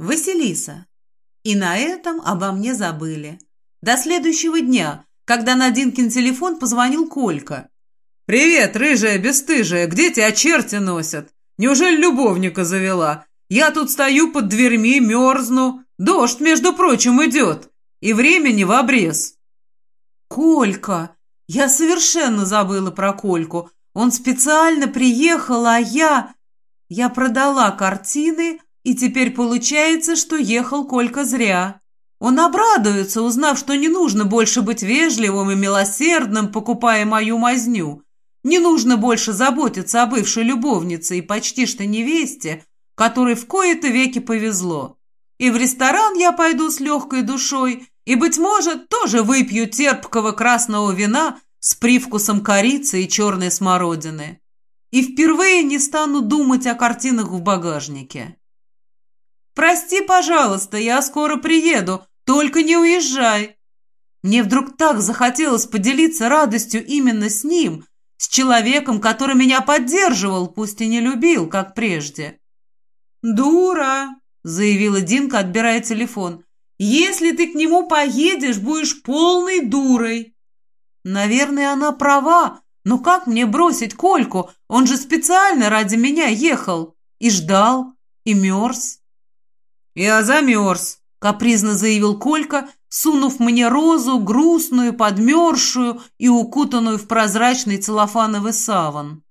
Василиса. И на этом обо мне забыли. До следующего дня, когда на Динкин телефон позвонил Колька. «Привет, рыжая бесстыжая, где тебя черти носят? Неужели любовника завела? Я тут стою под дверьми, мерзну. Дождь, между прочим, идет. И времени в обрез». «Колька! Я совершенно забыла про Кольку. Он специально приехал, а я... Я продала картины, и теперь получается, что ехал Колька зря. Он обрадуется, узнав, что не нужно больше быть вежливым и милосердным, покупая мою мазню. Не нужно больше заботиться о бывшей любовнице и почти что невесте, которой в кои-то веки повезло. И в ресторан я пойду с легкой душой, и, быть может, тоже выпью терпкого красного вина с привкусом корицы и черной смородины. И впервые не стану думать о картинах в багажнике. «Прости, пожалуйста, я скоро приеду, только не уезжай!» Мне вдруг так захотелось поделиться радостью именно с ним, с человеком, который меня поддерживал, пусть и не любил, как прежде. «Дура!» — заявила Динка, отбирая телефон. «Если ты к нему поедешь, будешь полной дурой!» Наверное, она права, но как мне бросить Кольку? Он же специально ради меня ехал. И ждал, и мерз. «Я замерз», — капризно заявил Колька, сунув мне розу, грустную, подмерзшую и укутанную в прозрачный целлофановый саван.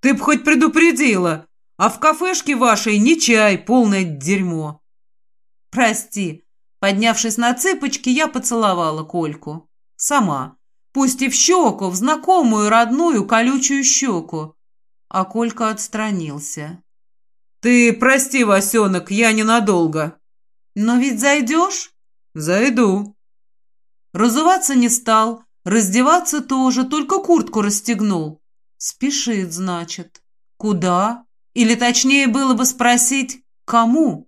«Ты б хоть предупредила, а в кафешке вашей не чай, полное дерьмо». «Прости». Поднявшись на цыпочки, я поцеловала Кольку. Сама. Пусть и в щеку, в знакомую, родную, колючую щеку. А Колька отстранился. «Ты прости, Васенок, я ненадолго». «Но ведь зайдешь?» «Зайду». Разуваться не стал, раздеваться тоже, только куртку расстегнул. Спешит, значит. Куда? Или точнее было бы спросить, кому?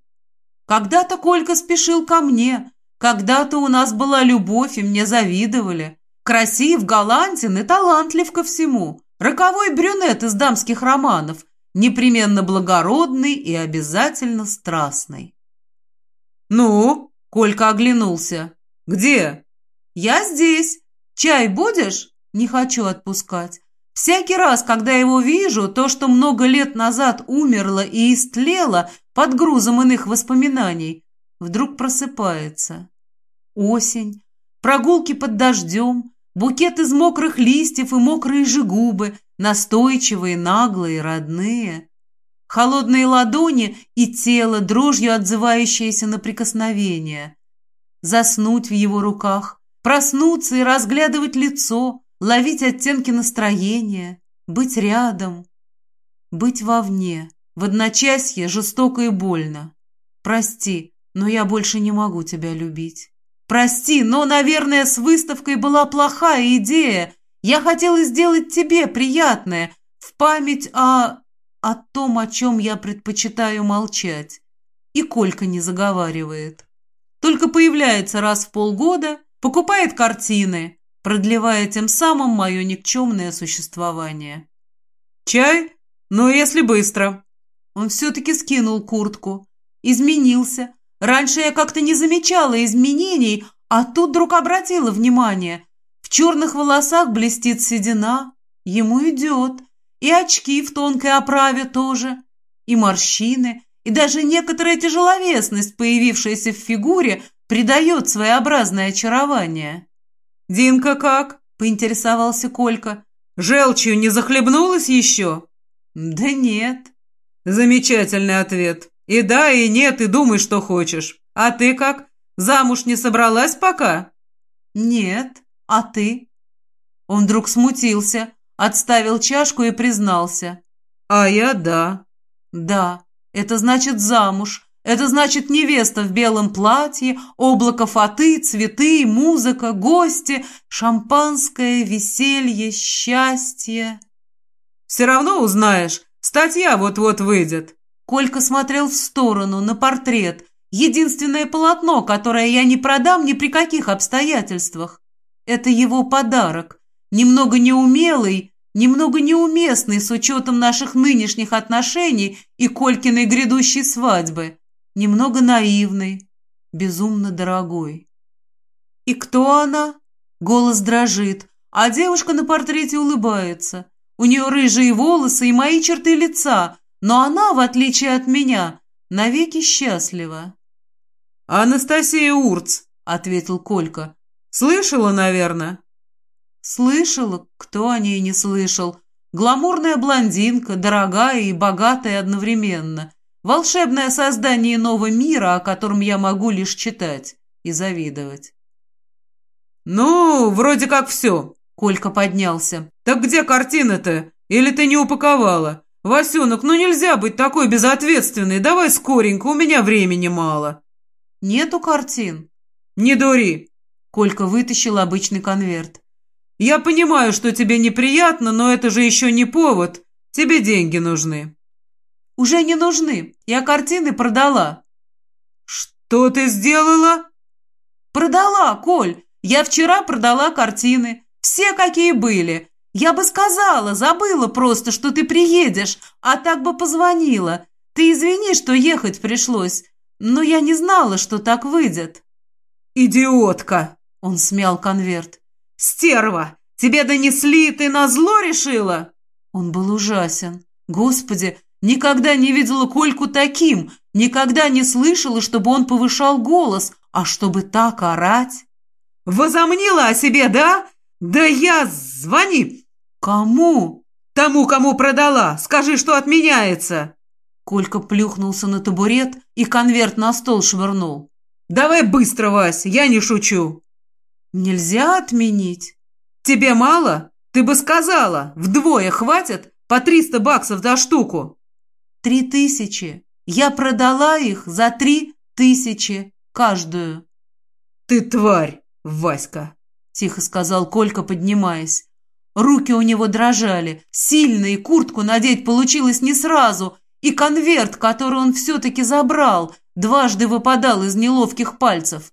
Когда-то Колька спешил ко мне, когда-то у нас была любовь, и мне завидовали. Красив, галантен и талантлив ко всему. Роковой брюнет из дамских романов, непременно благородный и обязательно страстный. «Ну?» — Колька оглянулся. «Где?» «Я здесь. Чай будешь?» «Не хочу отпускать. Всякий раз, когда его вижу, то, что много лет назад умерло и истлело под грузом иных воспоминаний, вдруг просыпается. Осень, прогулки под дождем, Букет из мокрых листьев и мокрые же губы, настойчивые, наглые, родные. Холодные ладони и тело, дрожью отзывающееся на прикосновение. Заснуть в его руках, проснуться и разглядывать лицо, ловить оттенки настроения, быть рядом, быть вовне, в одночасье жестоко и больно. Прости, но я больше не могу тебя любить. Прости, но, наверное, с выставкой была плохая идея. Я хотела сделать тебе приятное, в память о... о том, о чем я предпочитаю молчать. И Колька не заговаривает. Только появляется раз в полгода, покупает картины, продлевая тем самым мое никчемное существование. «Чай? Ну, если быстро». Он все-таки скинул куртку, изменился, Раньше я как-то не замечала изменений, а тут вдруг обратила внимание. Черных волосах блестит седина, ему идет, и очки в тонкой оправе тоже, и морщины, и даже некоторая тяжеловесность, появившаяся в фигуре, придает своеобразное очарование. «Динка как?» – поинтересовался Колька. «Желчью не захлебнулась еще?» «Да нет». «Замечательный ответ. И да, и нет, и думай, что хочешь. А ты как? Замуж не собралась пока? Нет. А ты? Он вдруг смутился, отставил чашку и признался. А я да. Да. Это значит замуж. Это значит невеста в белом платье, облако фаты, цветы, музыка, гости, шампанское, веселье, счастье. Все равно узнаешь. Статья вот-вот выйдет. Колька смотрел в сторону, на портрет. Единственное полотно, которое я не продам ни при каких обстоятельствах. Это его подарок. Немного неумелый, немного неуместный с учетом наших нынешних отношений и Колькиной грядущей свадьбы. немного наивной, безумно дорогой. «И кто она?» Голос дрожит, а девушка на портрете улыбается. У нее рыжие волосы и мои черты лица, но она, в отличие от меня, навеки счастлива. «Анастасия Урц», — ответил Колька. «Слышала, наверное?» «Слышала? Кто о ней не слышал? Гламурная блондинка, дорогая и богатая одновременно. Волшебное создание нового мира, о котором я могу лишь читать и завидовать». «Ну, вроде как все», — Колька поднялся. «Так где картина-то? Или ты не упаковала? Васенок, ну нельзя быть такой безответственной. Давай скоренько, у меня времени мало». «Нету картин?» «Не дури!» Колька вытащил обычный конверт. «Я понимаю, что тебе неприятно, но это же еще не повод. Тебе деньги нужны». «Уже не нужны. Я картины продала». «Что ты сделала?» «Продала, Коль. Я вчера продала картины. Все, какие были. Я бы сказала, забыла просто, что ты приедешь, а так бы позвонила. Ты извини, что ехать пришлось, но я не знала, что так выйдет». «Идиотка!» — он смял конверт. «Стерва! Тебе донесли, ты на зло решила?» Он был ужасен. Господи, никогда не видела Кольку таким, никогда не слышала, чтобы он повышал голос, а чтобы так орать. «Возомнила о себе, да? Да я... Звони!» «Кому?» «Тому, кому продала. Скажи, что отменяется!» Колька плюхнулся на табурет и конверт на стол швырнул. «Давай быстро, Вась, я не шучу!» «Нельзя отменить?» «Тебе мало? Ты бы сказала, вдвое хватит по триста баксов за штуку!» «Три тысячи. Я продала их за три тысячи каждую». «Ты тварь, Васька!» — тихо сказал Колька, поднимаясь. Руки у него дрожали, сильно, и куртку надеть получилось не сразу, и конверт, который он все-таки забрал, дважды выпадал из неловких пальцев.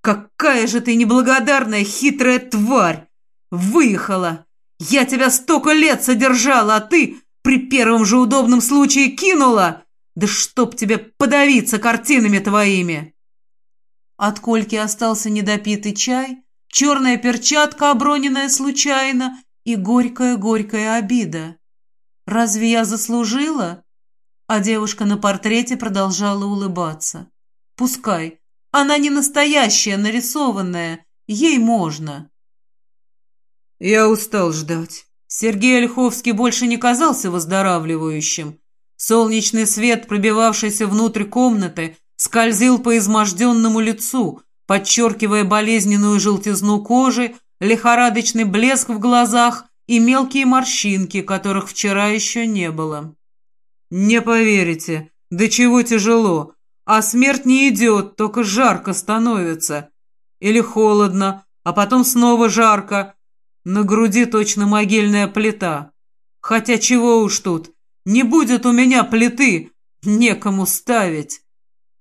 «Какая же ты неблагодарная хитрая тварь! Выехала! Я тебя столько лет содержала, а ты при первом же удобном случае кинула! Да чтоб тебе подавиться картинами твоими!» От Кольки остался недопитый чай, черная перчатка, оброненная случайно, и горькая-горькая обида. «Разве я заслужила?» А девушка на портрете продолжала улыбаться. «Пускай. Она не настоящая, нарисованная. Ей можно». «Я устал ждать». Сергей Ольховский больше не казался выздоравливающим. Солнечный свет, пробивавшийся внутрь комнаты, скользил по изможденному лицу, подчеркивая болезненную желтизну кожи, лихорадочный блеск в глазах и мелкие морщинки, которых вчера еще не было. «Не поверите, до чего тяжело, а смерть не идет, только жарко становится. Или холодно, а потом снова жарко. На груди точно могильная плита. Хотя чего уж тут, не будет у меня плиты, некому ставить».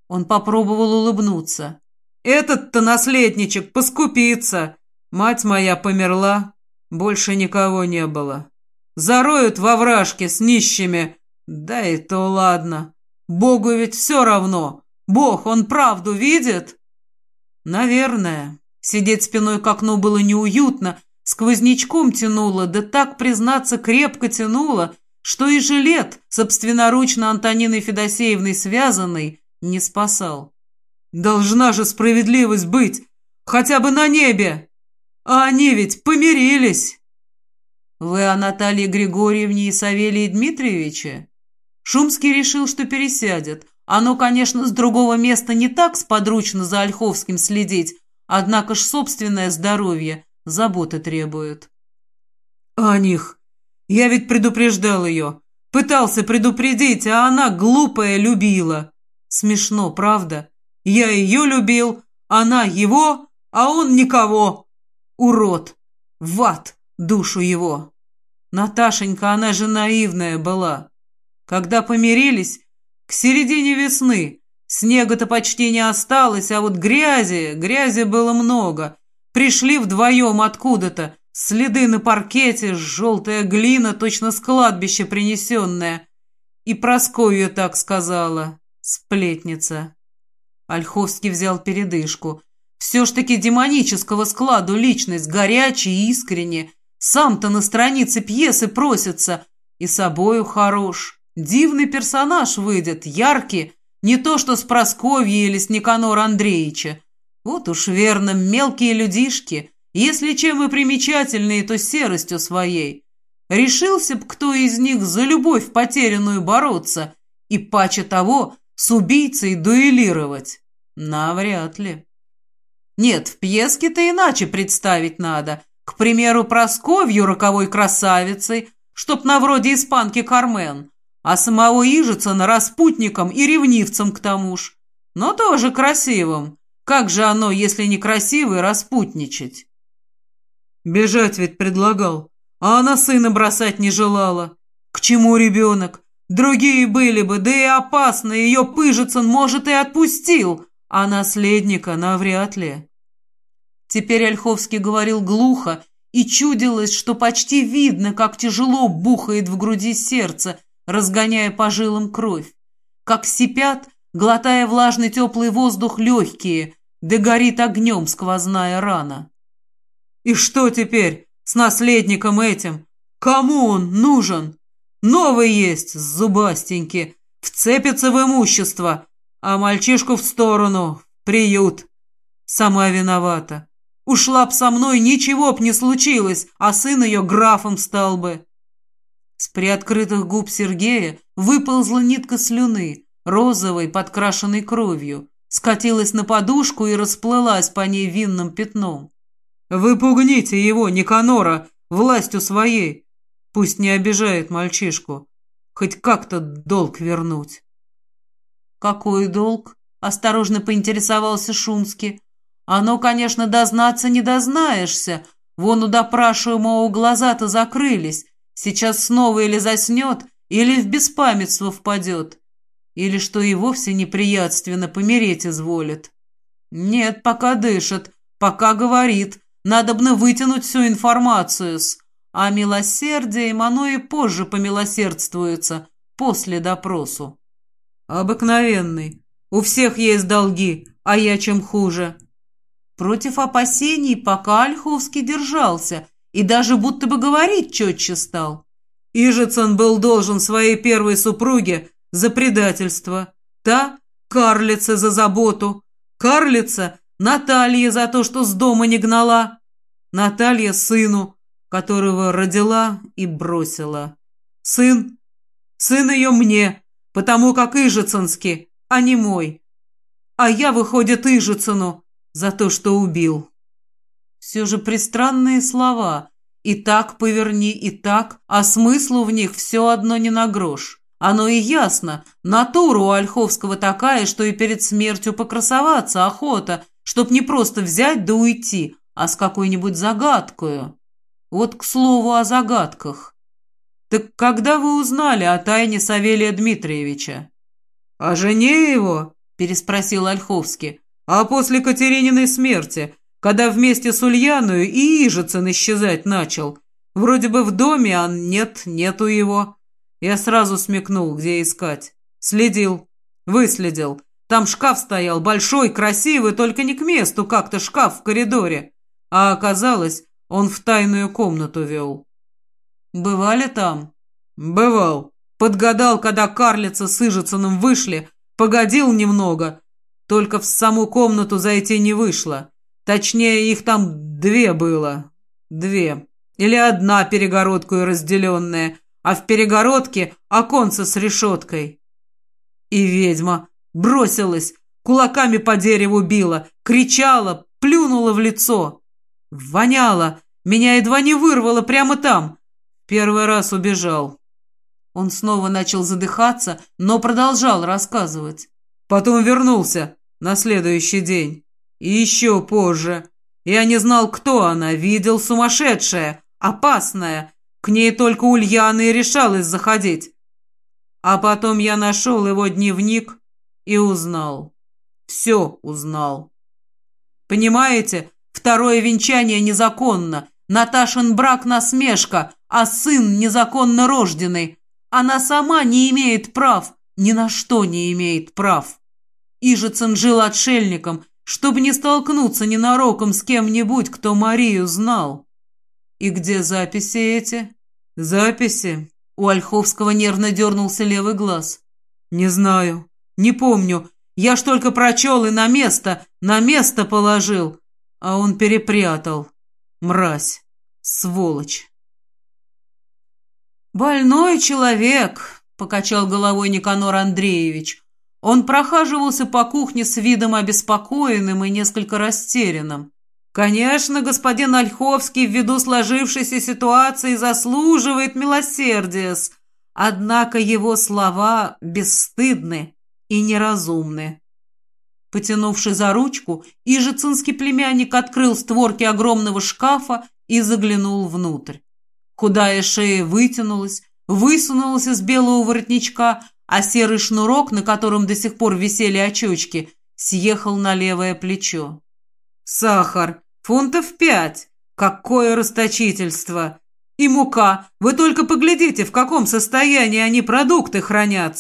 Он попробовал улыбнуться. «Этот-то наследничек поскупится. Мать моя померла, больше никого не было. Зароют во вражке с нищими, да и то ладно. Богу ведь все равно. Бог, он правду видит? Наверное. Сидеть спиной к окну было неуютно, сквознячком тянуло, да так, признаться, крепко тянуло, что и жилет, собственноручно Антониной Федосеевной связанный, не спасал. Должна же справедливость быть, хотя бы на небе. А они ведь помирились. Вы о Наталье Григорьевне и Савелии Дмитриевиче? Шумский решил, что пересядет. Оно, конечно, с другого места не так сподручно за Ольховским следить, однако ж собственное здоровье заботы требует. «О них! Я ведь предупреждал ее. Пытался предупредить, а она, глупая, любила. Смешно, правда? Я ее любил, она его, а он никого. Урод! В ад душу его! Наташенька, она же наивная была. Когда помирились, к середине весны, снега-то почти не осталось, а вот грязи, грязи было много. Пришли вдвоем откуда-то, следы на паркете, желтая глина, точно с кладбища принесенная. И Прасковья так сказала. Сплетница. Ольховский взял передышку. Все ж таки демонического складу личность, горячая и искренне. Сам-то на странице пьесы просится. И собою хорош. Дивный персонаж выйдет, яркий. Не то что с Просковьей или с Никанора Андреевича. Вот уж верно, мелкие людишки. Если чем и примечательные, то серостью своей. Решился б кто из них за любовь потерянную бороться и, паче того, с убийцей дуэлировать? Навряд ли. Нет, в пьеске-то иначе представить надо. К примеру, Просковью роковой красавицей, чтоб на вроде испанки Кармен, а самого Ижицына распутником и ревнивцем к тому ж. Но тоже красивым. Как же оно, если не красивый, распутничать? Бежать ведь предлагал, а она сына бросать не желала. К чему ребенок? Другие были бы, да и опасно, ее Пыжицын, может, и отпустил, а наследника навряд ли. Теперь Ольховский говорил глухо, и чудилось, что почти видно, как тяжело бухает в груди сердце, разгоняя по жилам кровь, как сипят, глотая влажный теплый воздух легкие, да горит огнем сквозная рана. И что теперь с наследником этим? Кому он нужен? Новый есть, зубастенький, вцепится в имущество, а мальчишку в сторону, приют. Сама виновата. Ушла б со мной, ничего б не случилось, а сын ее графом стал бы. С приоткрытых губ Сергея выползла нитка слюны, розовой, подкрашенной кровью, скатилась на подушку и расплылась по ней винным пятном. «Вы пугните его, Никанора, властью своей. Пусть не обижает мальчишку. Хоть как-то долг вернуть». «Какой долг?» – осторожно поинтересовался Шумский. «Оно, конечно, дознаться не дознаешься. Вон у допрашиваемого глаза-то закрылись. Сейчас снова или заснет, или в беспамятство впадет. Или, что и вовсе неприятственно, помереть изволит. Нет, пока дышит, пока говорит. Надобно вытянуть всю информацию с... А милосердием оно и позже помилосердствуется, после допросу. «Обыкновенный. У всех есть долги, а я чем хуже». Против опасений пока Ольховский держался и даже будто бы говорить четче стал. Ижицын был должен своей первой супруге за предательство, та – карлица за заботу, карлица – Наталья за то, что с дома не гнала, Наталья – сыну, которого родила и бросила. Сын, сын ее мне – потому как Ижицынский, а не мой. А я, выходит, Ижицыну за то, что убил. Все же пристранные слова. И так поверни, и так, а смыслу в них все одно не на грош. Оно и ясно. Натура у Ольховского такая, что и перед смертью покрасоваться охота, чтоб не просто взять да уйти, а с какой-нибудь загадкою. Вот к слову о загадках. «Так когда вы узнали о тайне Савелия Дмитриевича?» «О жене его?» – переспросил Ольховский. «А после Катерининой смерти, когда вместе с Ульяную и Ижицын исчезать начал. Вроде бы в доме, а нет, нету его. Я сразу смекнул, где искать. Следил, выследил. Там шкаф стоял, большой, красивый, только не к месту как-то шкаф в коридоре. А оказалось, он в тайную комнату вел. «Бывали там?» «Бывал. Подгадал, когда карлица с Ижицыным вышли, погодил немного. Только в саму комнату зайти не вышло. Точнее, их там две было. Две. Или одна перегородкой разделенная, а в перегородке оконце с решеткой. И ведьма бросилась, кулаками по дереву била, кричала, плюнула в лицо. Воняло, меня едва не вырвало прямо там. Первый раз убежал. Он снова начал задыхаться, но продолжал рассказывать. Потом вернулся на следующий день. И еще позже. Я не знал, кто она. Видел сумасшедшая, опасная. К ней только Ульяна и решалась заходить. А потом я нашел его дневник и узнал. Все узнал. Понимаете, второе венчание незаконно. Наташин брак – насмешка, а сын незаконно рожденный. Она сама не имеет прав, ни на что не имеет прав. Ижицын жил отшельником, чтобы не столкнуться ненароком с кем-нибудь, кто Марию знал. И где записи эти? Записи? У Ольховского нервно дернулся левый глаз. Не знаю, не помню. Я ж только прочел и на место, на место положил. А он перепрятал. Мразь. Сволочь. «Больной человек», — покачал головой Никанор Андреевич. Он прохаживался по кухне с видом обеспокоенным и несколько растерянным. «Конечно, господин Ольховский ввиду сложившейся ситуации заслуживает милосердия, однако его слова бесстыдны и неразумны». Потянувши за ручку, ижицинский племянник открыл створки огромного шкафа и заглянул внутрь. Худая шея вытянулась, высунулась из белого воротничка, а серый шнурок, на котором до сих пор висели очечки, съехал на левое плечо. «Сахар! Фунтов пять! Какое расточительство! И мука! Вы только поглядите, в каком состоянии они продукты хранят!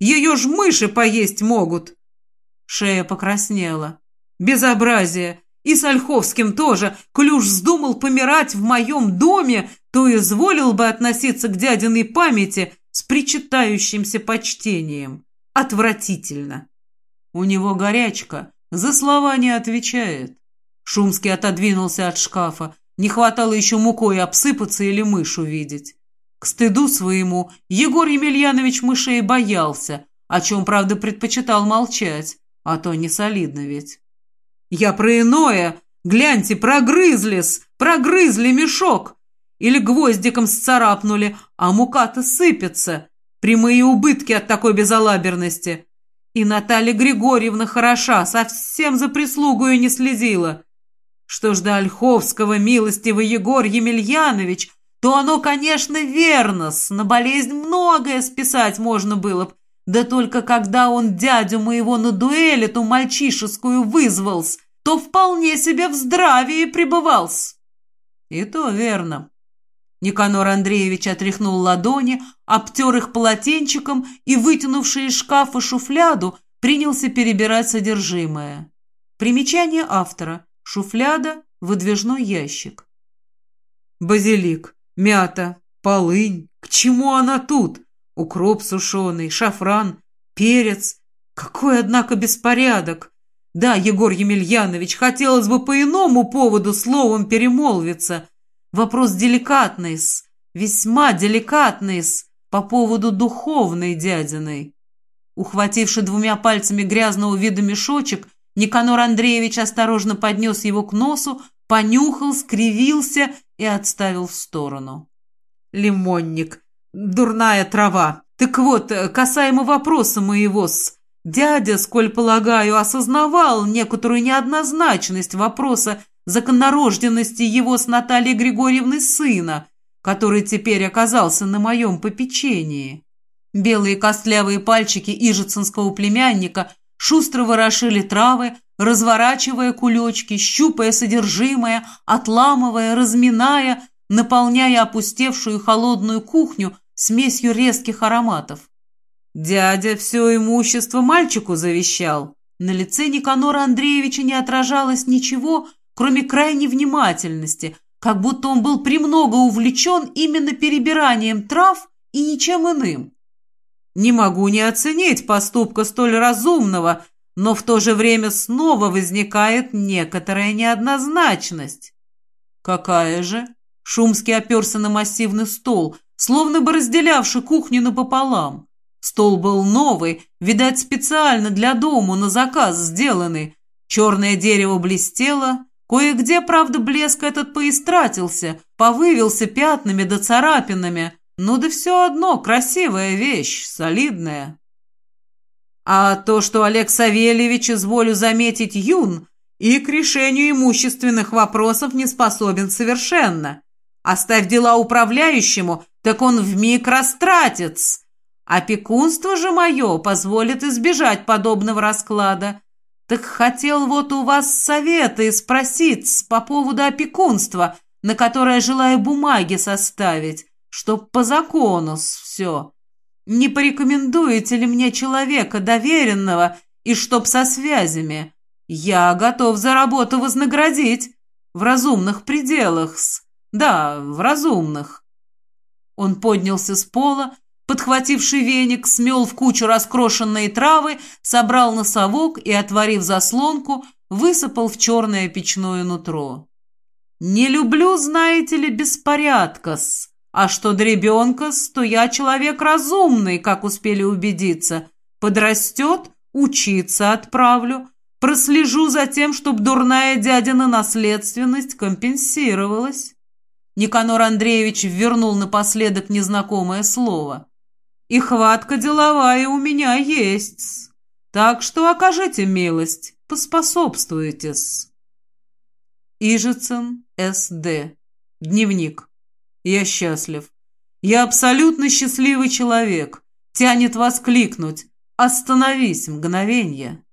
Ее ж мыши поесть могут!» Шея покраснела. «Безобразие! И с Ольховским тоже. Клюш вздумал помирать в моем доме, то изволил бы относиться к дядиной памяти с причитающимся почтением. Отвратительно. У него горячка, за слова не отвечает. Шумский отодвинулся от шкафа. Не хватало еще мукой обсыпаться или мышь увидеть. К стыду своему Егор Емельянович мышей боялся, о чем, правда, предпочитал молчать, а то не солидно ведь. «Я про иное! Гляньте, прогрызлись! Прогрызли мешок! Или гвоздиком сцарапнули, а мука-то сыпется! Прямые убытки от такой безалаберности!» И Наталья Григорьевна хороша, совсем за прислугую не следила. Что ж до Ольховского, милостивый Егор Емельянович, то оно, конечно, верно, на болезнь многое списать можно было б, да только когда он дядю моего на дуэль эту мальчишескую вызвался, то вполне себе в здравии пребывался. И то верно. Никанор Андреевич отряхнул ладони, обтер их полотенчиком и, вытянувший из шкафа шуфляду, принялся перебирать содержимое. Примечание автора. Шуфляда, выдвижной ящик. Базилик, мята, полынь. К чему она тут? Укроп сушеный, шафран, перец. Какой, однако, беспорядок! Да, Егор Емельянович, хотелось бы по иному поводу словом перемолвиться. Вопрос деликатный весьма деликатный по поводу духовной дядиной. Ухвативши двумя пальцами грязного вида мешочек, Никанор Андреевич осторожно поднес его к носу, понюхал, скривился и отставил в сторону. «Лимонник, дурная трава. Так вот, касаемо вопроса моего с... Дядя, сколь полагаю, осознавал некоторую неоднозначность вопроса законорожденности его с Натальей Григорьевной сына, который теперь оказался на моем попечении. Белые костлявые пальчики ижицинского племянника шустро ворошили травы, разворачивая кулечки, щупая содержимое, отламывая, разминая, наполняя опустевшую холодную кухню смесью резких ароматов. Дядя все имущество мальчику завещал. На лице Никанора Андреевича не отражалось ничего, кроме крайней внимательности, как будто он был премного увлечен именно перебиранием трав и ничем иным. Не могу не оценить поступка столь разумного, но в то же время снова возникает некоторая неоднозначность. Какая же? Шумский оперся на массивный стол, словно бы разделявший кухню напополам. Стол был новый, видать, специально для дому на заказ сделанный. Черное дерево блестело, кое-где, правда, блеск этот поистратился, повывился пятнами да царапинами. Ну да все одно, красивая вещь, солидная. А то, что Олег Савельевич, изволю заметить, юн, и к решению имущественных вопросов не способен совершенно. Оставь дела управляющему, так он вмиг растратится. Опекунство же мое позволит избежать подобного расклада. Так хотел вот у вас советы спросить по поводу опекунства, на которое желаю бумаги составить, чтоб по закону все. Не порекомендуете ли мне человека доверенного и чтоб со связями? Я готов за работу вознаградить. В разумных пределах. Да, в разумных. Он поднялся с пола, подхвативший веник, смел в кучу раскрошенные травы, собрал носовок и, отворив заслонку, высыпал в черное печное нутро. «Не люблю, знаете ли, беспорядка-с. А что до ребенка-с, то я человек разумный, как успели убедиться. Подрастет, учиться отправлю. Прослежу за тем, чтоб дурная дядина наследственность компенсировалась». Никанор Андреевич вернул напоследок незнакомое слово. «И хватка деловая у меня есть. Так что окажите милость, поспособствуйте-с». Ижицын, С.Д. Дневник. Я счастлив. Я абсолютно счастливый человек. Тянет воскликнуть. Остановись, мгновенье.